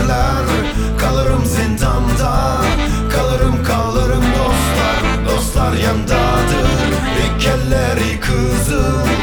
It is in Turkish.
ağlarlar Kalırım zindanda Kalırım kalırım dostlar. Dostlar yandadır İlk elleri kızıl.